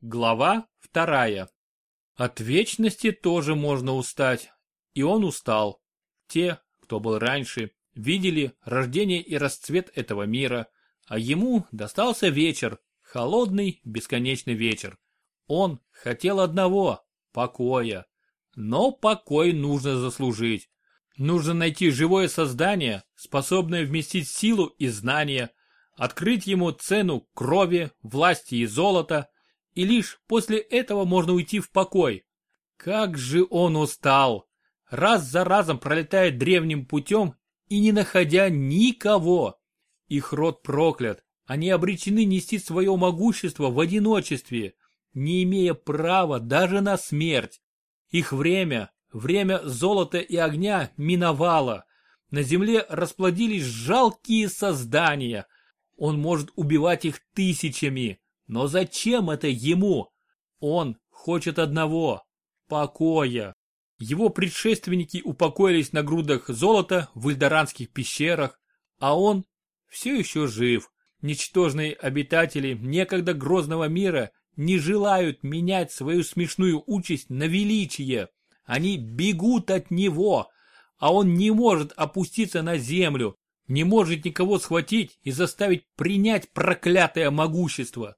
Глава вторая. От вечности тоже можно устать. И он устал. Те, кто был раньше, видели рождение и расцвет этого мира, а ему достался вечер, холодный, бесконечный вечер. Он хотел одного – покоя. Но покой нужно заслужить. Нужно найти живое создание, способное вместить силу и знания, открыть ему цену крови, власти и золота – и лишь после этого можно уйти в покой. Как же он устал! Раз за разом пролетает древним путем и не находя никого. Их род проклят, они обречены нести свое могущество в одиночестве, не имея права даже на смерть. Их время, время золота и огня миновало. На земле расплодились жалкие создания. Он может убивать их тысячами, но зачем это ему? Он хочет одного – покоя. Его предшественники упокоились на грудах золота в ильдаранских пещерах, а он все еще жив. Ничтожные обитатели некогда грозного мира не желают менять свою смешную участь на величие. Они бегут от него, а он не может опуститься на землю, не может никого схватить и заставить принять проклятое могущество.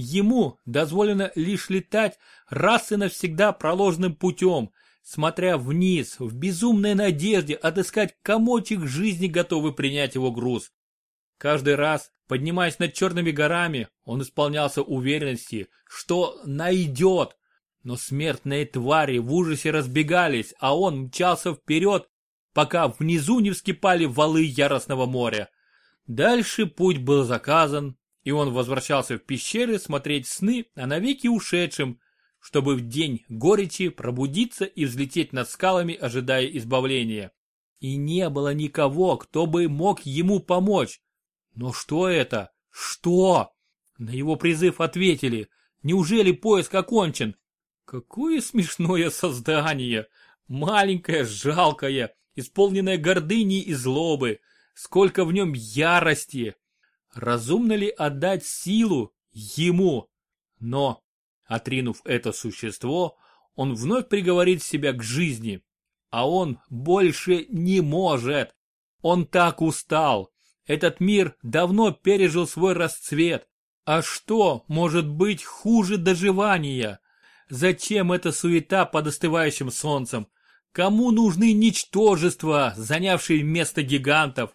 Ему дозволено лишь летать раз и навсегда проложенным путем, смотря вниз, в безумной надежде отыскать комочек жизни, готовый принять его груз. Каждый раз, поднимаясь над черными горами, он исполнялся уверенности, что найдет. Но смертные твари в ужасе разбегались, а он мчался вперед, пока внизу не вскипали валы яростного моря. Дальше путь был заказан, и он возвращался в пещеры смотреть сны о навеки ушедшем, чтобы в день горечи пробудиться и взлететь над скалами, ожидая избавления. И не было никого, кто бы мог ему помочь. Но что это? Что? На его призыв ответили. Неужели поиск окончен? Какое смешное создание! Маленькое, жалкое, исполненное гордыни и злобы. Сколько в нем ярости! Разумно ли отдать силу ему? Но, отринув это существо, он вновь приговорит себя к жизни. А он больше не может. Он так устал. Этот мир давно пережил свой расцвет. А что может быть хуже доживания? Зачем эта суета под остывающим солнцем? Кому нужны ничтожества, занявшие место гигантов?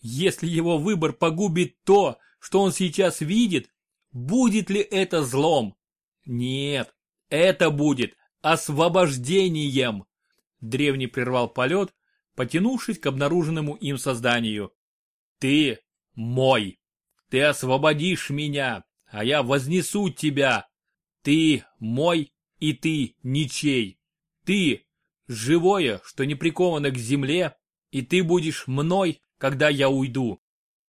Если его выбор погубит то, что он сейчас видит, будет ли это злом? Нет, это будет освобождением. Древний прервал полет, потянувшись к обнаруженному им созданию. Ты мой. Ты освободишь меня, а я вознесу тебя. Ты мой, и ты ничей. Ты живое, что не приковано к земле, и ты будешь мной, когда я уйду.